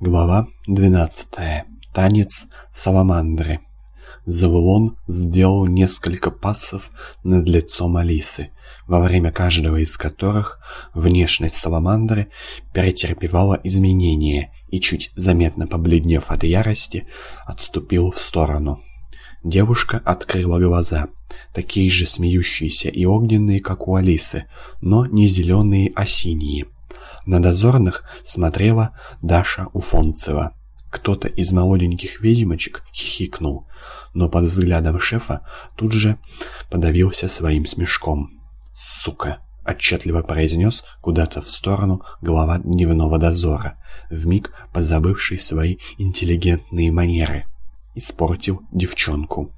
Глава 12. Танец саламандры. Завулон сделал несколько пассов над лицом Алисы, во время каждого из которых внешность саламандры претерпевала изменения и, чуть заметно побледнев от ярости, отступил в сторону. Девушка открыла глаза, такие же смеющиеся и огненные, как у Алисы, но не зеленые, а синие. На дозорных смотрела Даша Уфонцева. Кто-то из молоденьких ведьмочек хихикнул, но под взглядом шефа тут же подавился своим смешком. «Сука!» — отчетливо произнес куда-то в сторону глава дневного дозора, вмиг позабывший свои интеллигентные манеры. Испортил девчонку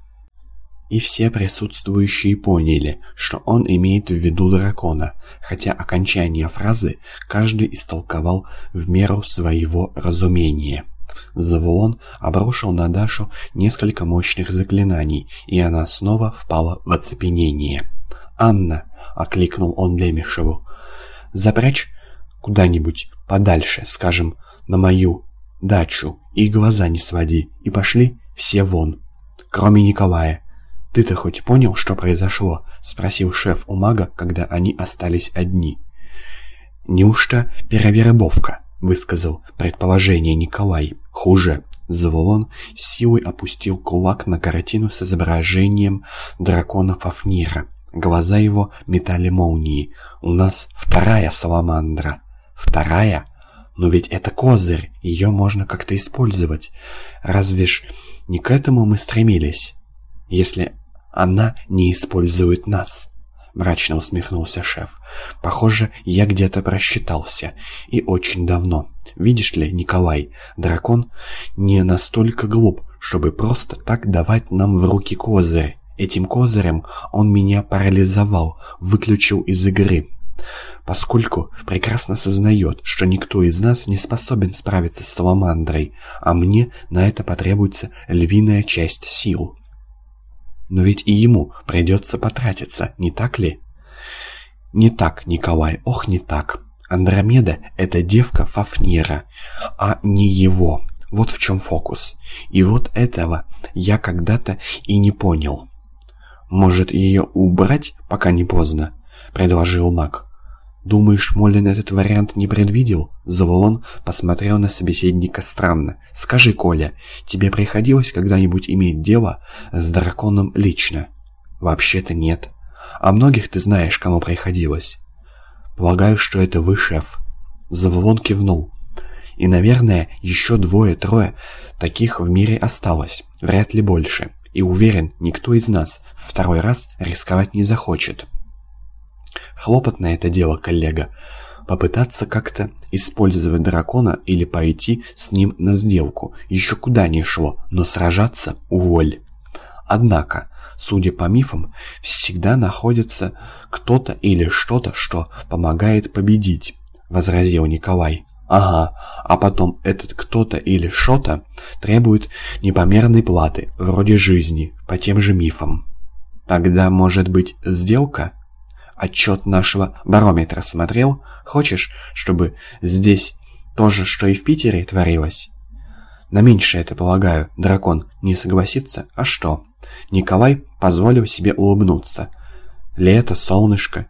и все присутствующие поняли, что он имеет в виду дракона, хотя окончание фразы каждый истолковал в меру своего разумения. Завуон обрушил на Дашу несколько мощных заклинаний, и она снова впала в оцепенение. «Анна!» — окликнул он Лемешеву. «Запрячь куда-нибудь подальше, скажем, на мою дачу, и глаза не своди, и пошли все вон, кроме Николая. «Ты-то хоть понял, что произошло?» — спросил шеф у мага, когда они остались одни. «Неужто перевербовка?» — высказал предположение Николай. «Хуже». Заволон силой опустил кулак на картину с изображением дракона Фафнира. Глаза его метали молнии. «У нас вторая саламандра». «Вторая?» Но ведь это козырь, ее можно как-то использовать. Разве ж не к этому мы стремились? Если она не использует нас», — мрачно усмехнулся шеф. «Похоже, я где-то просчитался. И очень давно. Видишь ли, Николай, дракон не настолько глуп, чтобы просто так давать нам в руки козырь. Этим козырем он меня парализовал, выключил из игры» поскольку прекрасно сознает, что никто из нас не способен справиться с Саламандрой, а мне на это потребуется львиная часть сил. Но ведь и ему придется потратиться, не так ли? Не так, Николай, ох, не так. Андромеда — это девка Фафнира, а не его. Вот в чем фокус. И вот этого я когда-то и не понял. «Может, ее убрать, пока не поздно?» — предложил маг. «Думаешь, Молин этот вариант не предвидел?» Заволон посмотрел на собеседника странно. «Скажи, Коля, тебе приходилось когда-нибудь иметь дело с драконом лично?» «Вообще-то нет. А многих ты знаешь, кому приходилось?» «Полагаю, что это вы, шеф». Заволон кивнул. «И, наверное, еще двое-трое таких в мире осталось. Вряд ли больше. И уверен, никто из нас второй раз рисковать не захочет». Хлопотное это дело, коллега. Попытаться как-то использовать дракона или пойти с ним на сделку. Еще куда ни шло, но сражаться – уволь. Однако, судя по мифам, всегда находится кто-то или что-то, что помогает победить, возразил Николай. Ага, а потом этот кто-то или что-то требует непомерной платы, вроде жизни, по тем же мифам. Тогда, может быть, сделка? Отчет нашего барометра смотрел? Хочешь, чтобы здесь то же, что и в Питере творилось?» «На меньшее это, полагаю, дракон не согласится? А что?» Николай позволил себе улыбнуться. «Лето, солнышко,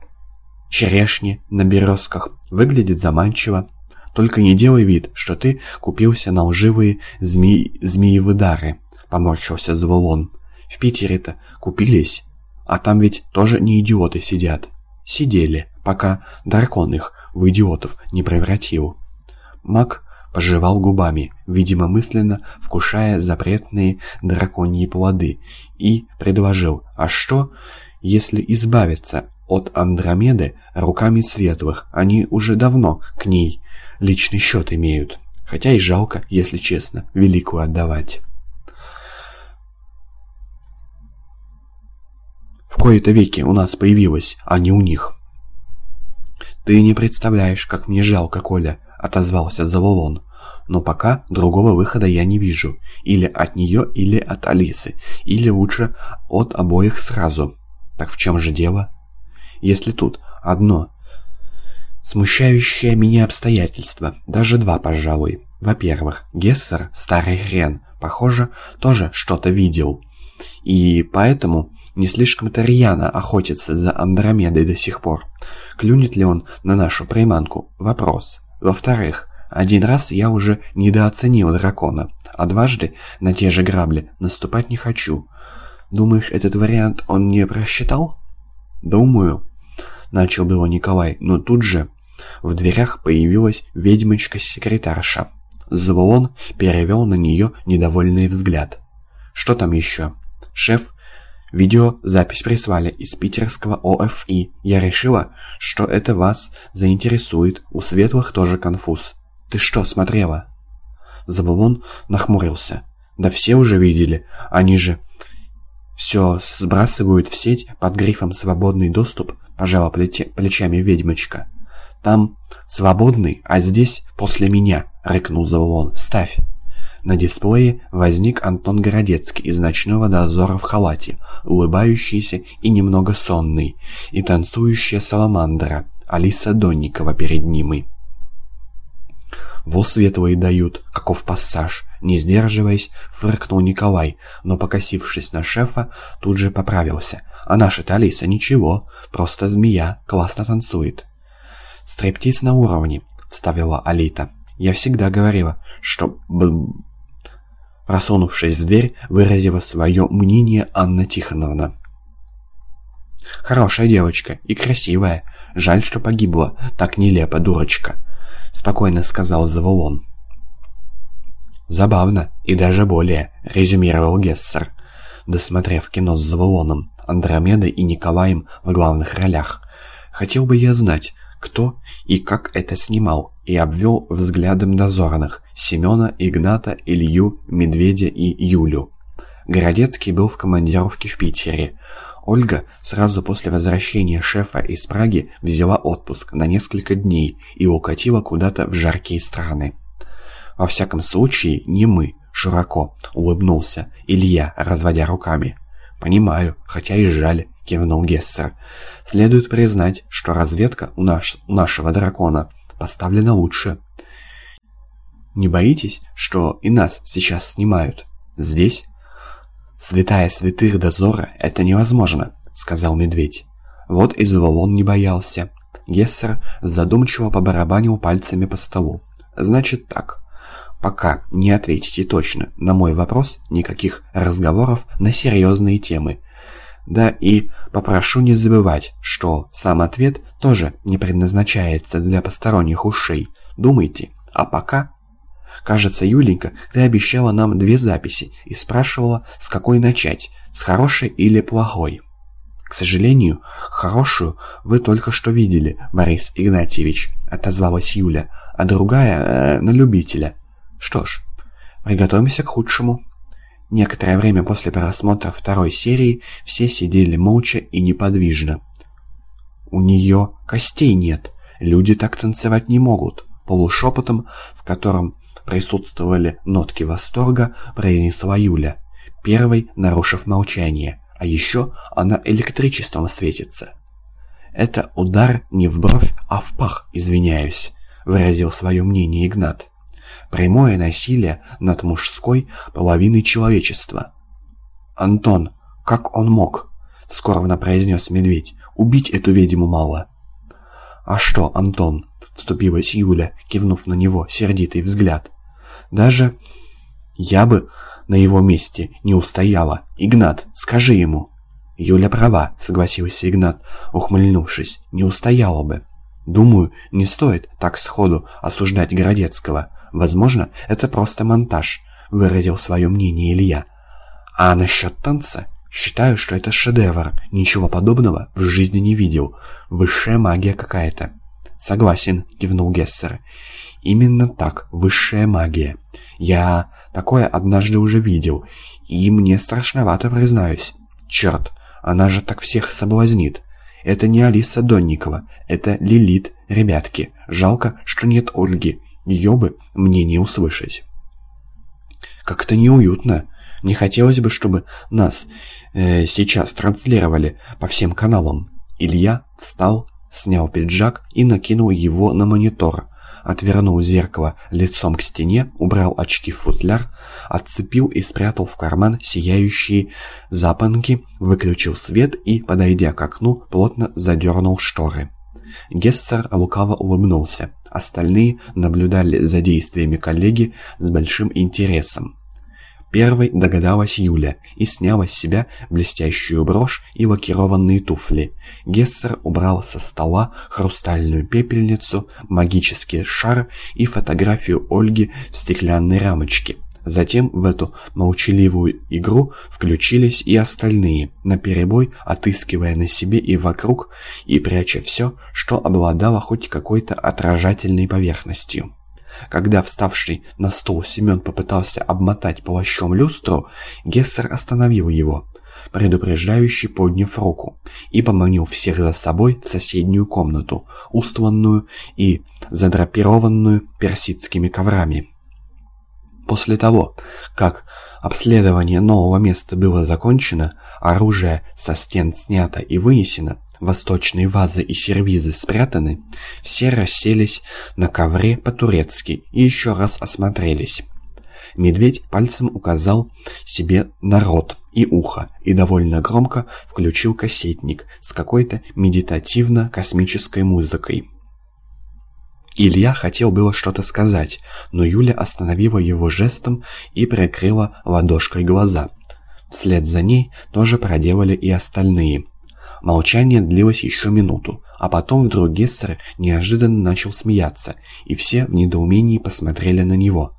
черешни на березках. Выглядит заманчиво. Только не делай вид, что ты купился на лживые змеи... змеевыдары», — поморщился Зволон. «В Питере-то купились, а там ведь тоже не идиоты сидят». Сидели, пока дракон их в идиотов не превратил. Маг пожевал губами, видимо мысленно вкушая запретные драконьи плоды, и предложил, а что, если избавиться от Андромеды руками светлых, они уже давно к ней личный счет имеют, хотя и жалко, если честно, великую отдавать. Кои-то веки у нас появилась, а не у них. «Ты не представляешь, как мне жалко, Коля», — отозвался Заволон. «Но пока другого выхода я не вижу. Или от нее, или от Алисы. Или лучше от обоих сразу. Так в чем же дело? Если тут одно смущающее меня обстоятельство, даже два, пожалуй. Во-первых, Гессер, старый хрен, похоже, тоже что-то видел. И поэтому не слишком-то рьяно охотится за Андромедой до сих пор. Клюнет ли он на нашу приманку? Вопрос. Во-вторых, один раз я уже недооценил дракона, а дважды на те же грабли наступать не хочу. Думаешь, этот вариант он не просчитал? Думаю. Начал было Николай, но тут же в дверях появилась ведьмочка-секретарша. Звон перевел на нее недовольный взгляд. «Что там еще?» «Шеф, видеозапись прислали из питерского ОФИ. Я решила, что это вас заинтересует. У светлых тоже конфуз. Ты что, смотрела?» Забулон нахмурился. «Да все уже видели. Они же все сбрасывают в сеть под грифом «Свободный доступ», пожала плечами ведьмочка. «Там свободный, а здесь после меня», — рыкнул Завулон. «Ставь». На дисплее возник Антон Городецкий из ночного дозора в халате, улыбающийся и немного сонный, и танцующая саламандра, Алиса Донникова перед ним. «Во светлые дают, каков пассаж!» Не сдерживаясь, фыркнул Николай, но, покосившись на шефа, тут же поправился. «А наша-то Алиса ничего, просто змея, классно танцует». «Стриптиз на уровне», — вставила Алита. «Я всегда говорила, что...» Просунувшись в дверь, выразила свое мнение Анна Тихоновна. «Хорошая девочка и красивая. Жаль, что погибла. Так нелепо, дурочка», — спокойно сказал Завулон. «Забавно, и даже более», — резюмировал Гессер, досмотрев кино с Завулоном, Андромедой и Николаем в главных ролях. «Хотел бы я знать, кто и как это снимал, и обвел взглядом дозорных Семена, Игната, Илью, Медведя и Юлю. Городецкий был в командировке в Питере. Ольга сразу после возвращения шефа из Праги взяла отпуск на несколько дней и укатила куда-то в жаркие страны. Во всяком случае, не мы, широко улыбнулся Илья, разводя руками. «Понимаю, хотя и жаль», — кивнул Гессер. «Следует признать, что разведка у, наш, у нашего дракона поставлена лучше». «Не боитесь, что и нас сейчас снимают? Здесь?» «Святая святых дозора — это невозможно», — сказал медведь. Вот и Заволон не боялся. Гессер задумчиво побарабанил пальцами по столу. «Значит так. Пока не ответите точно на мой вопрос, никаких разговоров на серьезные темы. Да и попрошу не забывать, что сам ответ тоже не предназначается для посторонних ушей. Думайте, а пока... Кажется, Юленька, ты обещала нам две записи и спрашивала, с какой начать, с хорошей или плохой. К сожалению, хорошую вы только что видели, Борис Игнатьевич, отозвалась Юля, а другая э, на любителя. Что ж, приготовимся к худшему. Некоторое время после просмотра второй серии все сидели молча и неподвижно. «У нее костей нет, люди так танцевать не могут», полушепотом, в котором присутствовали нотки восторга, произнесла Юля, первой нарушив молчание. А еще она электричеством светится. «Это удар не в бровь, а в пах, извиняюсь», — выразил свое мнение Игнат. Прямое насилие над мужской половиной человечества. «Антон, как он мог?» — скорбно произнес медведь. «Убить эту ведьму мало». «А что, Антон?» — вступилась Юля, кивнув на него сердитый взгляд. «Даже я бы на его месте не устояла. Игнат, скажи ему». «Юля права», — согласился Игнат, ухмыльнувшись. «Не устояла бы». «Думаю, не стоит так сходу осуждать Городецкого. Возможно, это просто монтаж, выразил свое мнение Илья. А насчет танца? Считаю, что это шедевр. Ничего подобного в жизни не видел. Высшая магия какая-то. Согласен, кивнул Гессер. Именно так, высшая магия. Я такое однажды уже видел, и мне страшновато, признаюсь. Черт, она же так всех соблазнит. Это не Алиса Донникова, это Лилит, ребятки. Жалко, что нет Ольги. Ее бы мне не услышать. Как-то неуютно. Не хотелось бы, чтобы нас э, сейчас транслировали по всем каналам. Илья встал, снял пиджак и накинул его на монитор. отвернул зеркало лицом к стене, убрал очки в футляр, отцепил и спрятал в карман сияющие запонки, выключил свет и, подойдя к окну, плотно задернул шторы. Гессер лукаво улыбнулся. Остальные наблюдали за действиями коллеги с большим интересом. Первой догадалась Юля и сняла с себя блестящую брошь и лакированные туфли. Гессер убрал со стола хрустальную пепельницу, магический шар и фотографию Ольги в стеклянной рамочке. Затем в эту молчаливую игру включились и остальные, наперебой отыскивая на себе и вокруг и пряча все, что обладало хоть какой-то отражательной поверхностью. Когда вставший на стул Семен попытался обмотать плащом люстру, Гессер остановил его, предупреждающий подняв руку, и поманил всех за собой в соседнюю комнату, устланную и задрапированную персидскими коврами. После того, как обследование нового места было закончено, оружие со стен снято и вынесено, восточные вазы и сервизы спрятаны, все расселись на ковре по-турецки и еще раз осмотрелись. Медведь пальцем указал себе на рот и ухо и довольно громко включил кассетник с какой-то медитативно-космической музыкой. Илья хотел было что-то сказать, но Юля остановила его жестом и прикрыла ладошкой глаза. Вслед за ней тоже проделали и остальные – Молчание длилось еще минуту, а потом вдруг Гессер неожиданно начал смеяться, и все в недоумении посмотрели на него.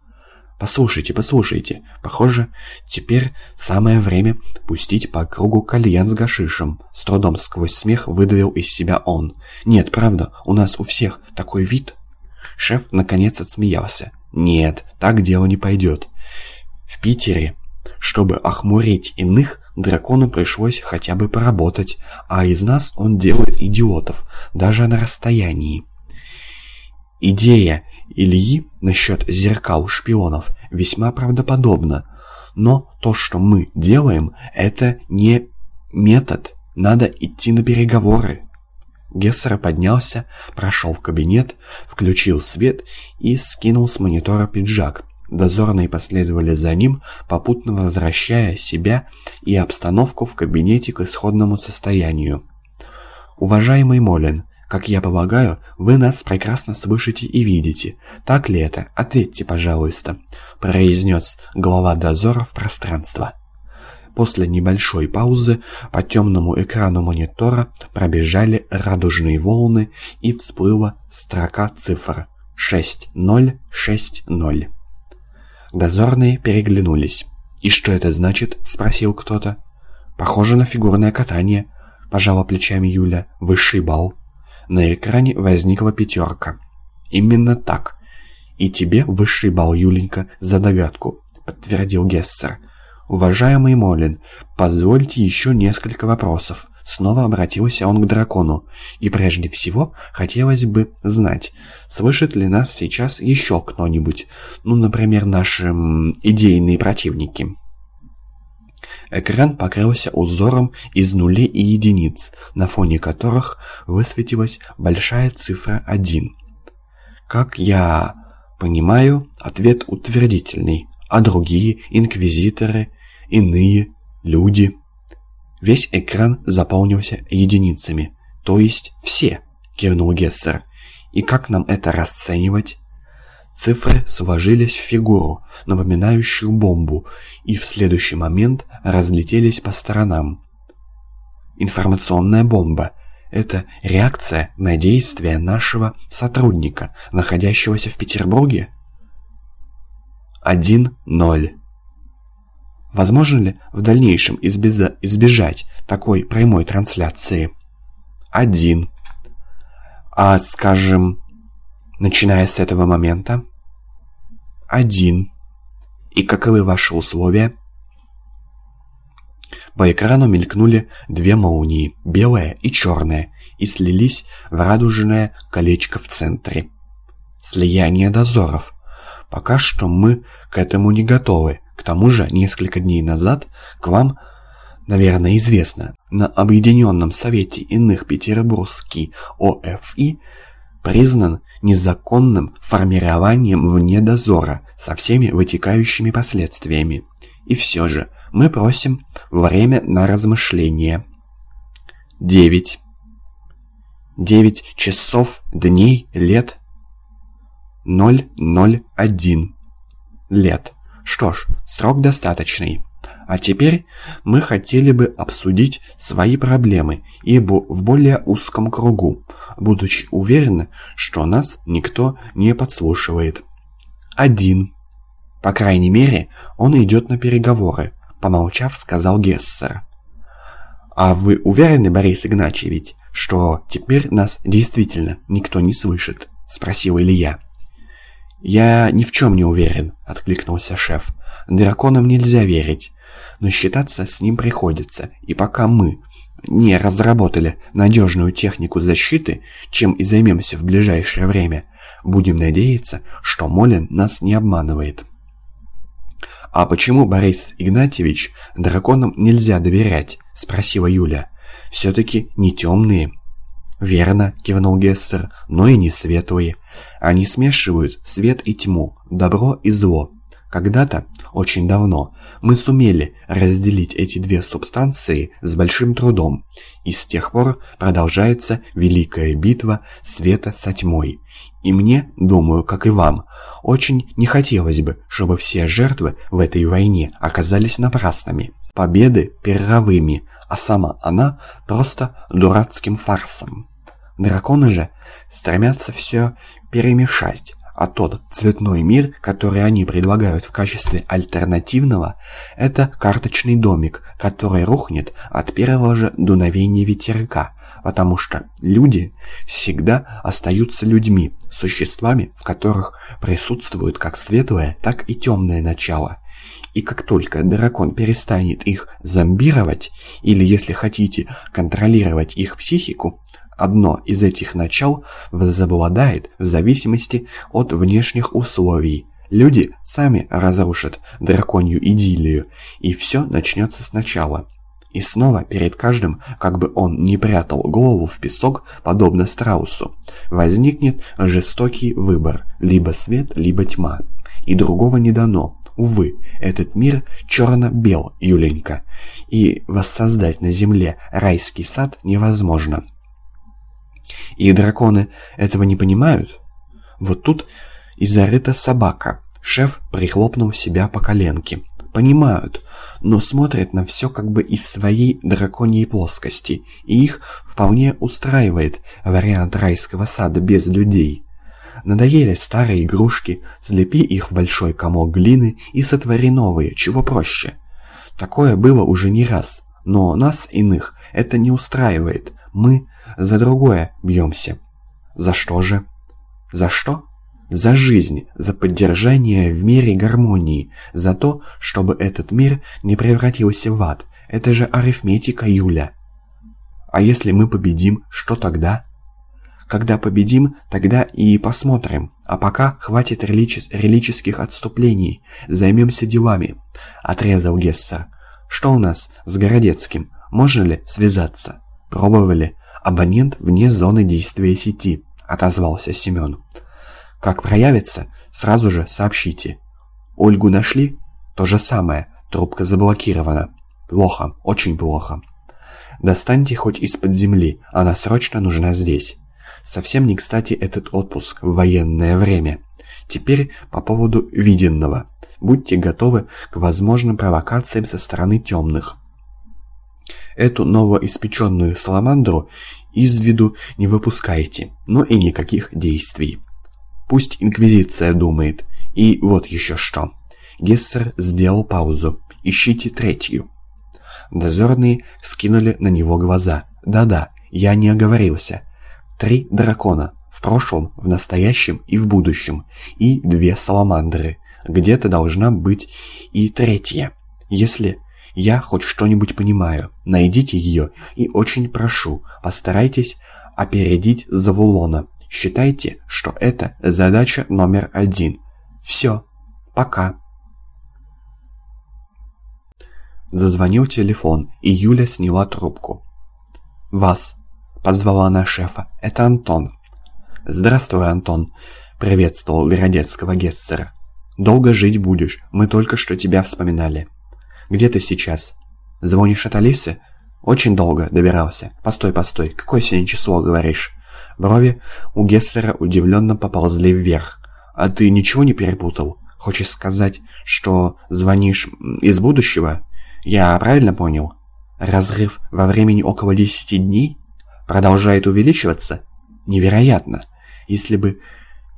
«Послушайте, послушайте, похоже, теперь самое время пустить по кругу кальян с гашишем», с трудом сквозь смех выдавил из себя он. «Нет, правда, у нас у всех такой вид». Шеф наконец отсмеялся. «Нет, так дело не пойдет. В Питере, чтобы охмурить иных, Дракону пришлось хотя бы поработать, а из нас он делает идиотов, даже на расстоянии. Идея Ильи насчет зеркал шпионов весьма правдоподобна, но то, что мы делаем, это не метод, надо идти на переговоры. Гессер поднялся, прошел в кабинет, включил свет и скинул с монитора пиджак, Дозорные последовали за ним, попутно возвращая себя и обстановку в кабинете к исходному состоянию. «Уважаемый Молин, как я полагаю, вы нас прекрасно слышите и видите. Так ли это? Ответьте, пожалуйста», – произнес глава дозора в пространство. После небольшой паузы по темному экрану монитора пробежали радужные волны и всплыла строка цифр 6060. Дозорные переглянулись. «И что это значит?» – спросил кто-то. «Похоже на фигурное катание», – пожала плечами Юля. «Высший балл». На экране возникла пятерка. «Именно так. И тебе высший балл, Юленька, за догадку», – подтвердил Гессер. «Уважаемый Молин, позвольте еще несколько вопросов. Снова обратился он к дракону. И прежде всего, хотелось бы знать, слышит ли нас сейчас еще кто-нибудь, ну, например, наши идейные противники. Экран покрылся узором из нулей и единиц, на фоне которых высветилась большая цифра 1. Как я понимаю, ответ утвердительный, а другие инквизиторы, иные люди – Весь экран заполнился единицами. То есть все, кивнул Гессер. И как нам это расценивать? Цифры сложились в фигуру, напоминающую бомбу, и в следующий момент разлетелись по сторонам. Информационная бомба – это реакция на действия нашего сотрудника, находящегося в Петербурге? 1-0. Возможно ли в дальнейшем избежать такой прямой трансляции? Один. А, скажем, начиная с этого момента? Один. И каковы ваши условия? По экрану мелькнули две молнии, белая и черная, и слились в радужное колечко в центре. Слияние дозоров. Пока что мы к этому не готовы, к тому же, несколько дней назад к вам, наверное, известно, на Объединенном Совете иных Петербургский ОФИ признан незаконным формированием вне дозора со всеми вытекающими последствиями. И все же мы просим время на размышление. 9. 9 часов, дней, лет. 001 лет. Что ж, срок достаточный. А теперь мы хотели бы обсудить свои проблемы, ибо в более узком кругу, будучи уверены, что нас никто не подслушивает. Один. По крайней мере, он идет на переговоры, помолчав, сказал Гессер. А вы уверены, Борис Игнатьевич, что теперь нас действительно никто не слышит? Спросил Илья. «Я ни в чем не уверен», — откликнулся шеф. «Драконам нельзя верить, но считаться с ним приходится, и пока мы не разработали надежную технику защиты, чем и займемся в ближайшее время, будем надеяться, что Молин нас не обманывает». «А почему, Борис Игнатьевич, драконам нельзя доверять?» — спросила Юля. «Все-таки не темные». «Верно», — кивнул Гестер, — «но и не светлые. Они смешивают свет и тьму, добро и зло. Когда-то, очень давно, мы сумели разделить эти две субстанции с большим трудом, и с тех пор продолжается великая битва света со тьмой. И мне, думаю, как и вам, очень не хотелось бы, чтобы все жертвы в этой войне оказались напрасными, победы перровыми, а сама она просто дурацким фарсом. Драконы же стремятся все перемешать, а тот цветной мир, который они предлагают в качестве альтернативного, это карточный домик, который рухнет от первого же дуновения ветерка, потому что люди всегда остаются людьми, существами, в которых присутствует как светлое, так и темное начало. И как только дракон перестанет их зомбировать, или, если хотите, контролировать их психику, Одно из этих начал возобладает в зависимости от внешних условий. Люди сами разрушат драконью идиллию, и все начнется сначала. И снова перед каждым, как бы он ни прятал голову в песок, подобно страусу, возникнет жестокий выбор, либо свет, либо тьма. И другого не дано. Увы, этот мир черно-бел, Юленька, и воссоздать на земле райский сад невозможно. И драконы этого не понимают? Вот тут и зарыта собака. Шеф прихлопнул себя по коленке. Понимают, но смотрят на все как бы из своей драконьей плоскости, и их вполне устраивает вариант райского сада без людей. Надоели старые игрушки, слепи их в большой комок глины и сотвори новые, чего проще. Такое было уже не раз, но нас, иных, это не устраивает. Мы за другое бьемся. За что же? За что? За жизнь, за поддержание в мире гармонии, за то, чтобы этот мир не превратился в ад. Это же арифметика, Юля. А если мы победим, что тогда? Когда победим, тогда и посмотрим. А пока хватит реличес релических отступлений. Займемся делами. Отрезал Гестер. Что у нас с Городецким? Можно ли связаться? Пробовали? «Абонент вне зоны действия сети», — отозвался Семен. «Как проявится, сразу же сообщите. Ольгу нашли? То же самое, трубка заблокирована. Плохо, очень плохо. Достаньте хоть из-под земли, она срочно нужна здесь. Совсем не кстати этот отпуск в военное время. Теперь по поводу виденного. Будьте готовы к возможным провокациям со стороны темных. Эту новоиспеченную саламандру из виду не выпускайте, но и никаких действий. Пусть Инквизиция думает. И вот еще что. Гессер сделал паузу. Ищите третью. Дозорные скинули на него глаза. Да-да, я не оговорился. Три дракона. В прошлом, в настоящем и в будущем. И две саламандры. Где-то должна быть и третья. Если я хоть что-нибудь понимаю. Найдите ее и очень прошу, постарайтесь опередить Завулона. Считайте, что это задача номер один. Все. Пока. Зазвонил телефон, и Юля сняла трубку. «Вас», — позвала она шефа, — «это Антон». «Здравствуй, Антон», — приветствовал Городецкого Гессера. «Долго жить будешь, мы только что тебя вспоминали». «Где ты сейчас?» «Звонишь от Алисы?» «Очень долго добирался. Постой, постой, какое сегодня число, говоришь?» Брови у Гессера удивленно поползли вверх. «А ты ничего не перепутал? Хочешь сказать, что звонишь из будущего? Я правильно понял? Разрыв во времени около 10 дней продолжает увеличиваться? Невероятно! Если бы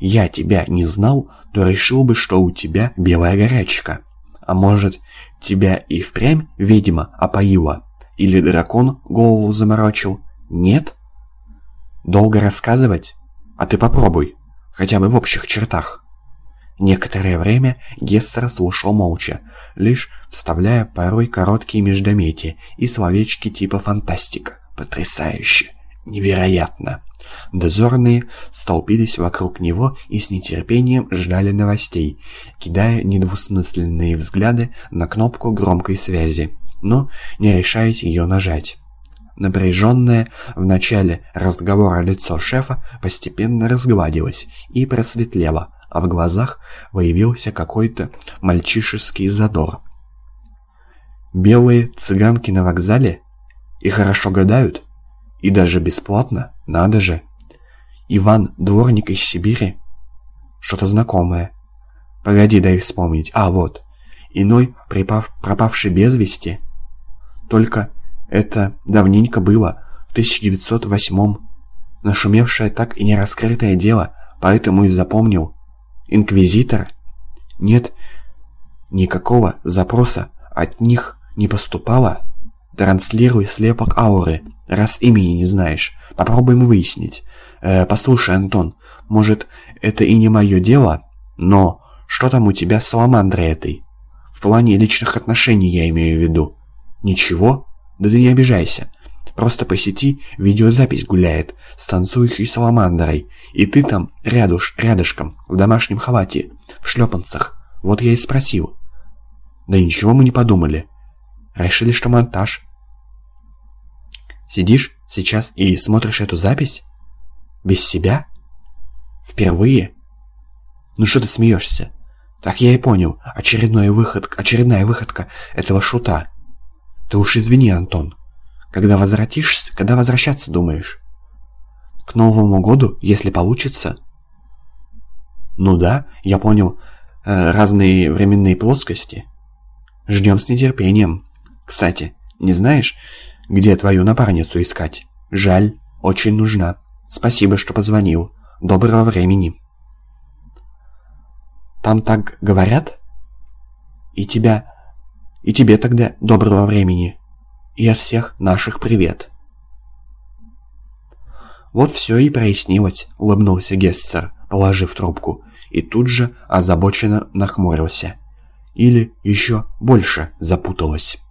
я тебя не знал, то решил бы, что у тебя белая горячка. А может, тебя и впрямь ведьма опоила? Или дракон голову заморочил? Нет?» Долго рассказывать? А ты попробуй, хотя бы в общих чертах. Некоторое время Гессер слушал молча, лишь вставляя порой короткие междометия и словечки типа «фантастика», «потрясающе», «невероятно». Дозорные столпились вокруг него и с нетерпением ждали новостей, кидая недвусмысленные взгляды на кнопку громкой связи, но не решаясь ее нажать. Напряженное в начале разговора лицо шефа постепенно разгладилось и просветлело, а в глазах появился какой-то мальчишеский задор. «Белые цыганки на вокзале? И хорошо гадают? И даже бесплатно? Надо же! Иван, дворник из Сибири? Что-то знакомое. Погоди, дай вспомнить. А, вот. Иной, припав, пропавший без вести. Только это давненько было, в 1908-м. Нашумевшее так и не раскрытое дело, поэтому и запомнил. Инквизитор? Нет, никакого запроса от них не поступало. Транслируй слепок ауры, раз имени не знаешь. Попробуем выяснить. Э, послушай, Антон, может, это и не мое дело, но что там у тебя с саламандрой этой? В плане личных отношений я имею в виду. Ничего? Да ты не обижайся. Просто по сети видеозапись гуляет с танцующей саламандрой, и ты там рядуш, рядышком, в домашнем халате, в шлепанцах. Вот я и спросил. Да ничего мы не подумали. Решили, что монтаж. Сидишь сейчас и смотришь эту запись? Без себя? Впервые? Ну что ты смеешься? Так я и понял, очередной выход, очередная выходка этого шута. Ты уж извини, Антон. Когда возвратишься, когда возвращаться думаешь? К Новому году, если получится? Ну да, я понял. Э, разные временные плоскости. Ждем с нетерпением. Кстати, не знаешь, где твою напарницу искать? Жаль, очень нужна. Спасибо, что позвонил. Доброго времени. Там так говорят? И тебя и тебе тогда доброго времени. И от всех наших привет. Вот все и прояснилось, улыбнулся Гессер, положив трубку, и тут же озабоченно нахмурился. Или еще больше запуталось.